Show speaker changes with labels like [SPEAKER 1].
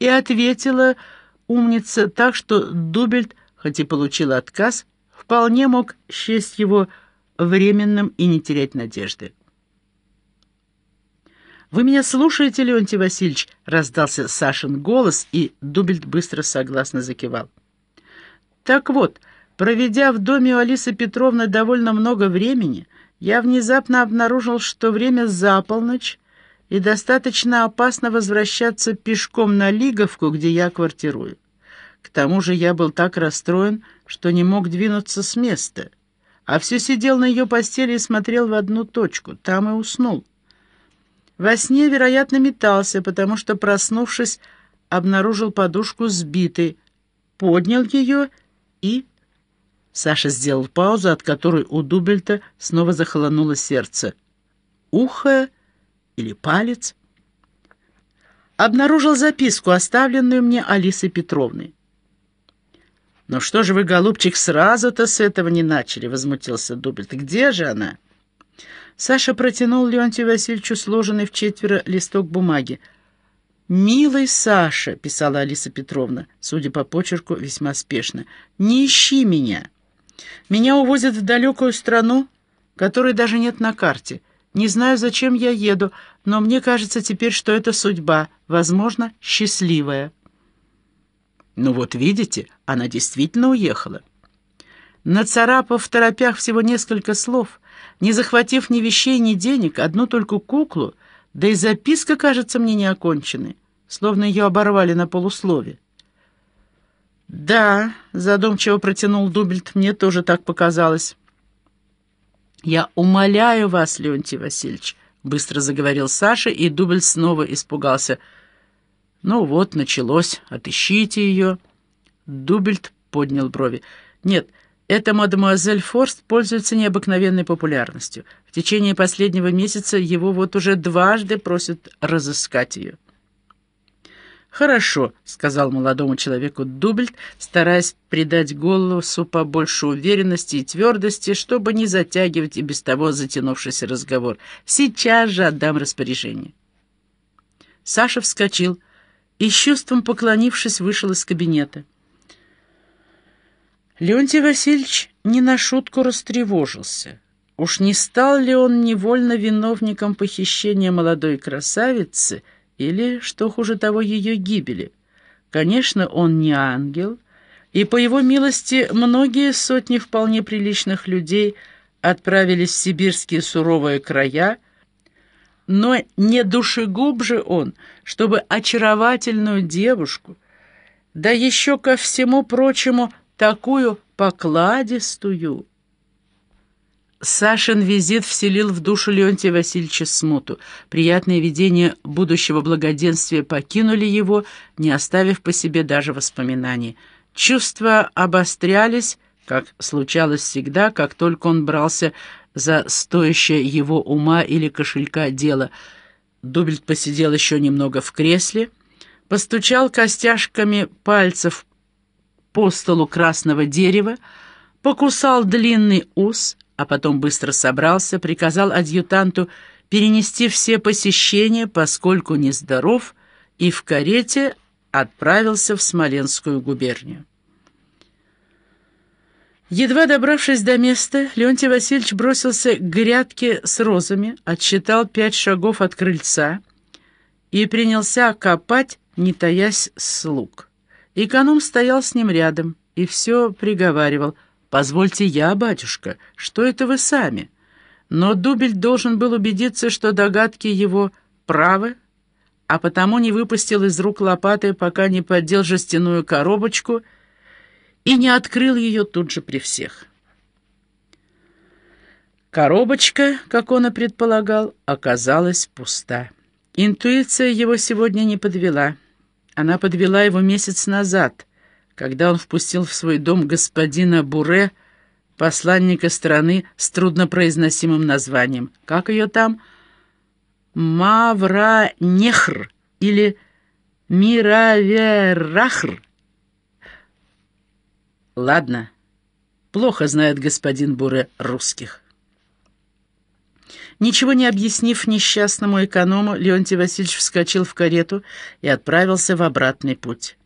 [SPEAKER 1] и ответила умница так, что Дубельт, хоть и получил отказ, вполне мог счесть его временным и не терять надежды. «Вы меня слушаете, Леонтий Васильевич?» — раздался Сашин голос, и Дубельт быстро согласно закивал. «Так вот, проведя в доме у Алисы Петровны довольно много времени, я внезапно обнаружил, что время за полночь, и достаточно опасно возвращаться пешком на Лиговку, где я квартирую. К тому же я был так расстроен, что не мог двинуться с места, а все сидел на ее постели и смотрел в одну точку, там и уснул. Во сне, вероятно, метался, потому что, проснувшись, обнаружил подушку сбитой, поднял ее и... Саша сделал паузу, от которой у Дубельта снова захолонуло сердце. Ухо или палец? Обнаружил записку, оставленную мне Алисой Петровной. «Ну что же вы, голубчик, сразу-то с этого не начали?» — возмутился Дубельт. «Где же она?» Саша протянул Леонтию Васильевичу сложенный в четверо листок бумаги. «Милый Саша», — писала Алиса Петровна, судя по почерку, весьма спешно, — «не ищи меня. Меня увозят в далекую страну, которой даже нет на карте. Не знаю, зачем я еду, но мне кажется теперь, что это судьба, возможно, счастливая». «Ну вот видите, она действительно уехала». Нацарапав в торопях всего несколько слов, не захватив ни вещей, ни денег, одну только куклу, да и записка кажется мне неоконченной, словно ее оборвали на полуслове. «Да», — задумчиво протянул Дубельт, — «мне тоже так показалось». «Я умоляю вас, Леонтий Васильевич», — быстро заговорил Саша, и Дубельт снова испугался. «Ну вот, началось. Отыщите ее». Дубельт поднял брови. «Нет, эта мадемуазель Форст пользуется необыкновенной популярностью. В течение последнего месяца его вот уже дважды просят разыскать ее. «Хорошо», — сказал молодому человеку Дубльт, стараясь придать голосу побольше уверенности и твердости, чтобы не затягивать и без того затянувшийся разговор. «Сейчас же отдам распоряжение». Саша вскочил и, с чувством поклонившись, вышел из кабинета. Леонтий Васильевич не на шутку растревожился. Уж не стал ли он невольно виновником похищения молодой красавицы или, что хуже того, ее гибели? Конечно, он не ангел, и по его милости многие сотни вполне приличных людей отправились в сибирские суровые края, но не душегуб же он, чтобы очаровательную девушку, да еще ко всему прочему такую покладистую. Сашин визит вселил в душу Леонтия Васильевича смуту. Приятные видения будущего благоденствия покинули его, не оставив по себе даже воспоминаний. Чувства обострялись, как случалось всегда, как только он брался за стоящее его ума или кошелька дело. Дубельт посидел еще немного в кресле, постучал костяшками пальцев по столу красного дерева, покусал длинный ус, а потом быстро собрался, приказал адъютанту перенести все посещения, поскольку нездоров, и в карете отправился в Смоленскую губернию. Едва добравшись до места, Леонтий Васильевич бросился к грядке с розами, отсчитал пять шагов от крыльца и принялся копать, не таясь слуг. Эконом стоял с ним рядом и все приговаривал. «Позвольте я, батюшка, что это вы сами?» Но Дубель должен был убедиться, что догадки его правы, а потому не выпустил из рук лопаты, пока не поддел жестяную коробочку и не открыл ее тут же при всех. Коробочка, как он и предполагал, оказалась пуста. Интуиция его сегодня не подвела — она подвела его месяц назад, когда он впустил в свой дом господина Буре, посланника страны с труднопроизносимым названием. Как ее там? Мавранехр или Мираверахр. Ладно, плохо знает господин Буре русских. Ничего не объяснив несчастному эконому, Леонтий Васильевич вскочил в карету и отправился в обратный путь.